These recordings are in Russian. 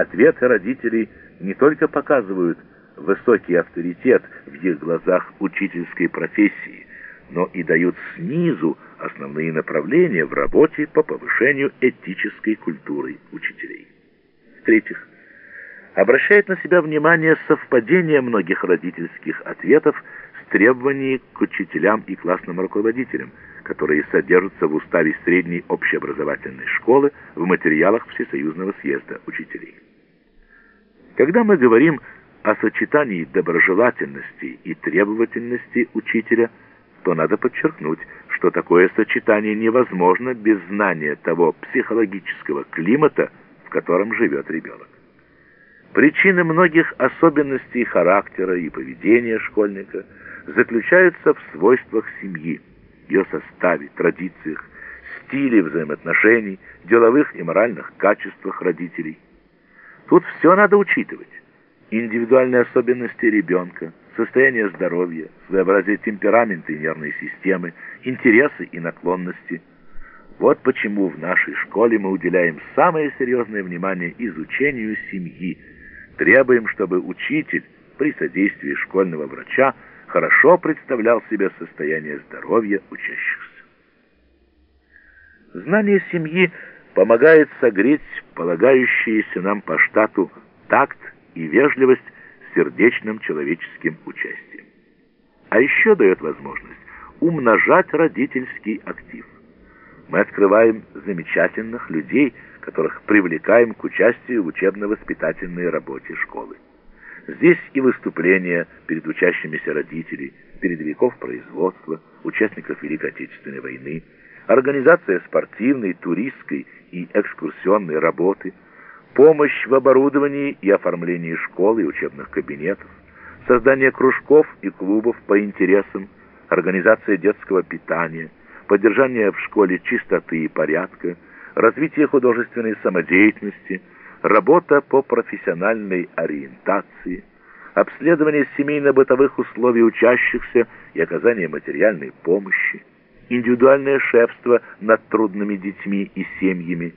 Ответы родителей не только показывают высокий авторитет в их глазах учительской профессии, но и дают снизу основные направления в работе по повышению этической культуры учителей. В-третьих, обращает на себя внимание совпадение многих родительских ответов с требованиями к учителям и классным руководителям, которые содержатся в уставе средней общеобразовательной школы в материалах Всесоюзного съезда учителей. Когда мы говорим о сочетании доброжелательности и требовательности учителя, то надо подчеркнуть, что такое сочетание невозможно без знания того психологического климата, в котором живет ребенок. Причины многих особенностей характера и поведения школьника заключаются в свойствах семьи, ее составе, традициях, стиле взаимоотношений, деловых и моральных качествах родителей. Тут все надо учитывать. Индивидуальные особенности ребенка, состояние здоровья, своеобразие темперамента и нервной системы, интересы и наклонности. Вот почему в нашей школе мы уделяем самое серьезное внимание изучению семьи, требуем, чтобы учитель при содействии школьного врача хорошо представлял себе состояние здоровья учащихся. Знание семьи помогает согреть полагающиеся нам по штату такт и вежливость сердечным человеческим участием. А еще дает возможность умножать родительский актив. Мы открываем замечательных людей, которых привлекаем к участию в учебно-воспитательной работе школы. Здесь и выступления перед учащимися родителей, передовиков производства, участников Великой Отечественной войны, организация спортивной, туристской и экскурсионной работы, помощь в оборудовании и оформлении школы и учебных кабинетов, создание кружков и клубов по интересам, организация детского питания, поддержание в школе чистоты и порядка, развитие художественной самодеятельности, работа по профессиональной ориентации, обследование семейно-бытовых условий учащихся и оказание материальной помощи, индивидуальное шефство над трудными детьми и семьями,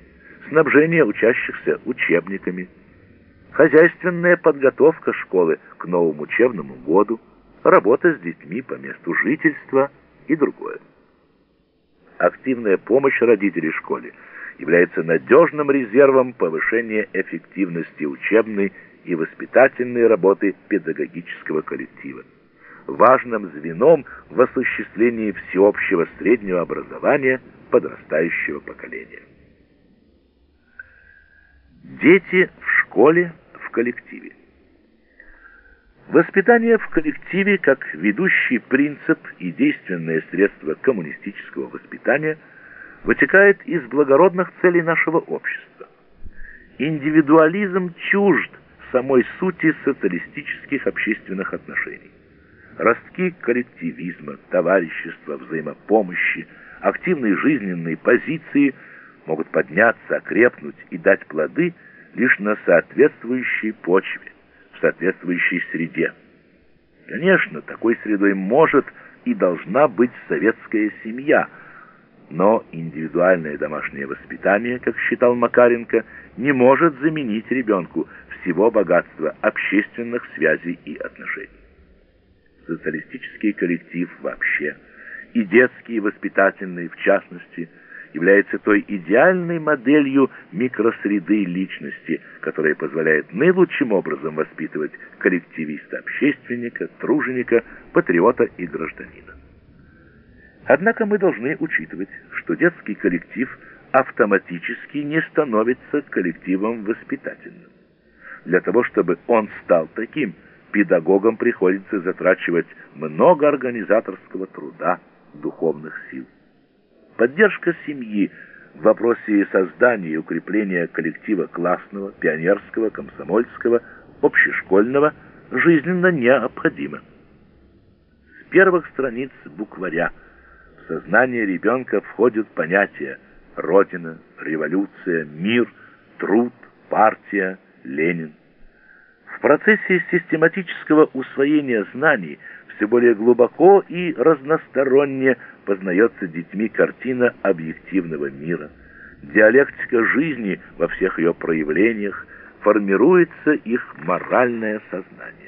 снабжение учащихся учебниками, хозяйственная подготовка школы к новому учебному году, работа с детьми по месту жительства и другое. Активная помощь родителей школе является надежным резервом повышения эффективности учебной и воспитательной работы педагогического коллектива, важным звеном в осуществлении всеобщего среднего образования подрастающего поколения. Дети в школе, в коллективе. Воспитание в коллективе как ведущий принцип и действенное средство коммунистического воспитания вытекает из благородных целей нашего общества. Индивидуализм чужд самой сути социалистических общественных отношений. Ростки коллективизма, товарищества, взаимопомощи, активной жизненной позиции – могут подняться, окрепнуть и дать плоды лишь на соответствующей почве, в соответствующей среде. Конечно, такой средой может и должна быть советская семья, но индивидуальное домашнее воспитание, как считал Макаренко, не может заменить ребенку всего богатства общественных связей и отношений. Социалистический коллектив вообще, и детский, и воспитательный в частности – является той идеальной моделью микросреды личности, которая позволяет наилучшим образом воспитывать коллективиста-общественника, труженика, патриота и гражданина. Однако мы должны учитывать, что детский коллектив автоматически не становится коллективом воспитательным. Для того, чтобы он стал таким, педагогам приходится затрачивать много организаторского труда, духовных сил. Поддержка семьи в вопросе создания и укрепления коллектива классного, пионерского, комсомольского, общешкольного жизненно необходима. С первых страниц букваря в сознание ребенка входят понятия «Родина», «Революция», «Мир», «Труд», «Партия», «Ленин». Процессе систематического усвоения знаний все более глубоко и разносторонне познается детьми картина объективного мира, диалектика жизни во всех ее проявлениях, формируется их моральное сознание.